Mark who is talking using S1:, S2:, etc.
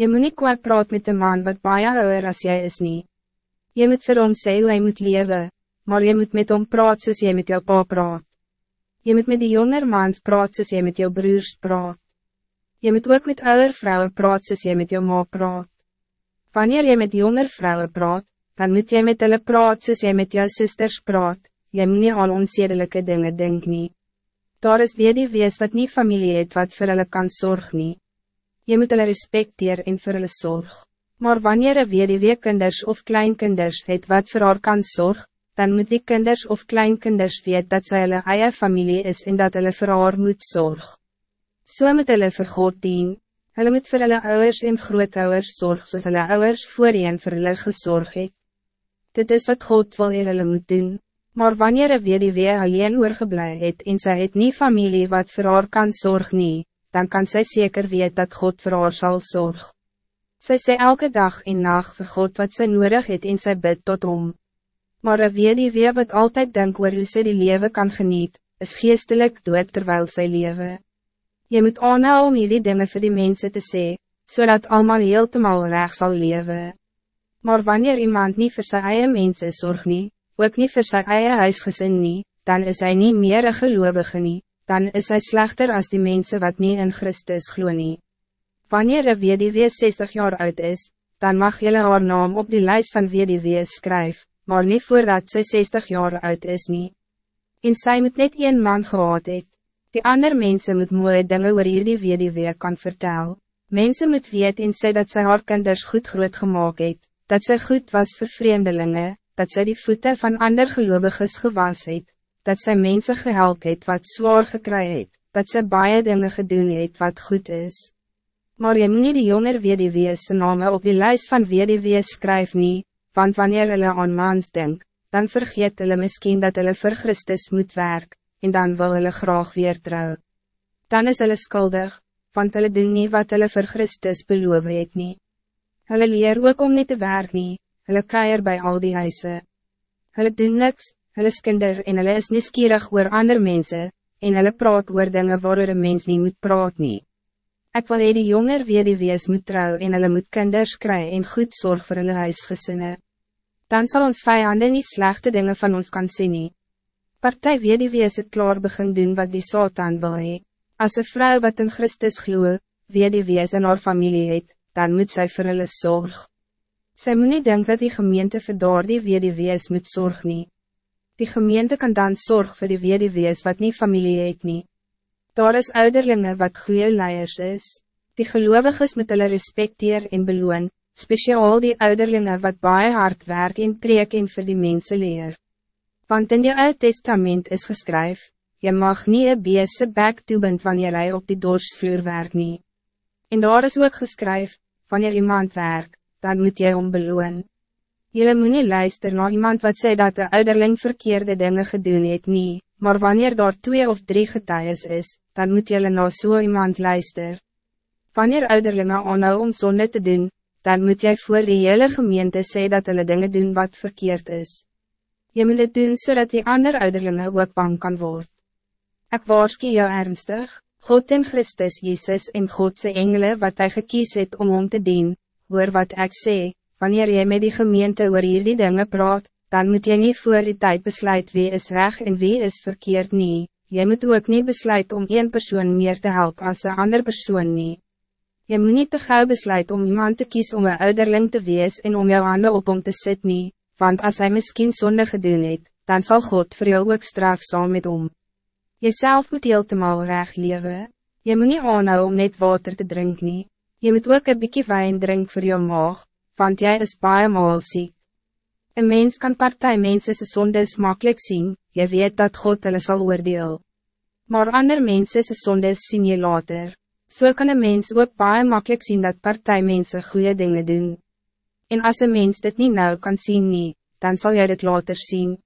S1: Je moet niet kwaad praat met de man wat baie ouder as jy is nie. Je moet vir hom sê hoe hy moet leven, maar je moet met hom praat soos jy met jou pa praat. Je moet met die jonger mans praat soos jy met jou broers praat. Je moet ook met ouder vrouwen praat soos jy met jou ma praat. Wanneer je met jonger vrouwen praat, dan moet jy met hulle praat soos jy met jou sisters praat, jy moet nie aan onzedelijke dingen denk nie. Daar is weer die wees wat niet familie het wat vir hulle kan zorg nie. Je moet hulle respecteer en vir hulle zorg. Maar wanneer er weer die weekinders of kleinkinders het wat voor haar kan zorg, dan moet die kinders of kleinkinders weet dat sy hulle eie familie is en dat hulle vir haar moet zorg. So moet hulle vir God dien, hulle moet vir hulle ouders en grootouders zorg soos hulle ouders voorheen vir hulle gezorg het. Dit is wat God wil en hulle moet doen, maar wanneer er die weer alleen oorgeblij het en sy het nie familie wat vir haar kan zorg nie, dan kan zij zeker weet dat God voor haar zal zorgen. Zij sê elke dag en nacht voor God wat zij nodig het in sy bid tot om. Maar een weer die weer wat altijd denk oor hoe sy die leven kan geniet, is geestelijk dood terwijl sy leven. Je moet aanhou om hierdie dinge vir die mensen te sê, zodat so allemaal heeltemal recht zal leven. Maar wanneer iemand niet voor zijn eigen mensen zorgt niet, ook niet voor zijn eigen huisgezin niet, dan is hij niet meer een gelovige niet dan is hij slechter als die mensen wat niet in Christus glo nie. Wanneer een weduwee 60 jaar oud is, dan mag jullie haar naam op die lijst van weduwee skryf, maar niet voordat zij 60 jaar oud is nie. En zij moet net een man gehad het. Die ander mensen moet mooie dinge oor hierdie weduwee kan vertel. Mensen moet weet en sê dat sy haar kinders goed groot gemaakt het, dat zij goed was voor vreemdelingen, dat zij die voeten van ander geloviges gewas het, dat sy mense gehelp het wat zwaar gekry het, dat sy baie dinge gedoen het wat goed is. Maar jy moet nie die jonger wediwees name op die lijst van wediwees skryf nie, want wanneer hulle aan mans denk, dan vergeet hulle miskien dat hulle vir Christus moet werk, en dan wil hulle graag weer trouw. Dan is hulle skuldig, want hulle doen nie wat hulle vir Christus beloof het nie. Hulle leer ook om niet te werk nie, hulle keier bij al die huise. Hulle doen niks, hulle skinder en hulle is nieuwsgierig oor ander mensen, en hulle praat oor dinge waar een mens niet moet praat nie. Ek wil die jonger weer die wees moet trouw en hulle moet kinders kry en goed zorg voor hulle huisgesinne. Dan zal ons vijanden niet slechte dingen van ons kan zien. nie. Partij weer die wees het klaar begin doen wat die Satan wil hee. As een vrouw wat in Christus gloe, weer die wees in haar familie het, dan moet zij voor hulle zorg. Zij moet niet denken dat die gemeente verdoor die weer die wees moet zorg niet. Die gemeente kan dan zorg voor die wees wat niet familie het nie. Daar is ouderlinge wat goede leiers is. Die geloviges met hulle respecteer en beloon, speciaal die ouderlinge wat baie hard werk en preek en vir die mense leer. Want in die Oud Testament is geskryf, je mag niet een beese bek toebind wanneer hy op die dorsvloer werk nie. En daar is ook geskryf, wanneer iemand werk, dan moet jy hom beloon. Jullie moet nie luister na iemand wat zei dat de ouderling verkeerde dingen gedoen het nie, maar wanneer daar twee of drie getuies is, dan moet jullie na so iemand luister. Wanneer ouderlinge aanhou om zonde te doen, dan moet jij voor die hele gemeente sê dat hulle dingen doen wat verkeerd is. Je moet het doen zodat die ander ouderlinge ook bang kan worden. Ik waarskie jou ernstig, God en Christus Jezus en Godse engelen wat hij gekies het om om te dien, hoor wat ik zeg wanneer jy met die gemeente oor hierdie dinge praat, dan moet jy niet voor die tijd besluit wie is recht en wie is verkeerd nie, jy moet ook niet besluit om één persoon meer te helpen als een ander persoon nie. Jy moet niet te gauw besluit om iemand te kiezen om een ouderling te wees en om jou handen op om te sit nie, want als hij misschien zonde gedoen het, dan zal God voor jou ook straf saam met om. Jezelf moet heeltemal recht leven. Je moet niet aanhou om net water te drinken. Je moet ook een beetje wijn drinken voor je maag, want jij is baie maal ziek. Een mens kan partij mensen se sondes makkelijk zien, je weet dat God hulle sal oordeel. Maar ander mensen se sondes zien je later. Zo so kan een mens ook baie makkelijk zien dat partij mensen goede dingen doen. En als een mens dit niet nou kan zien nie, dan zal jij dit later zien.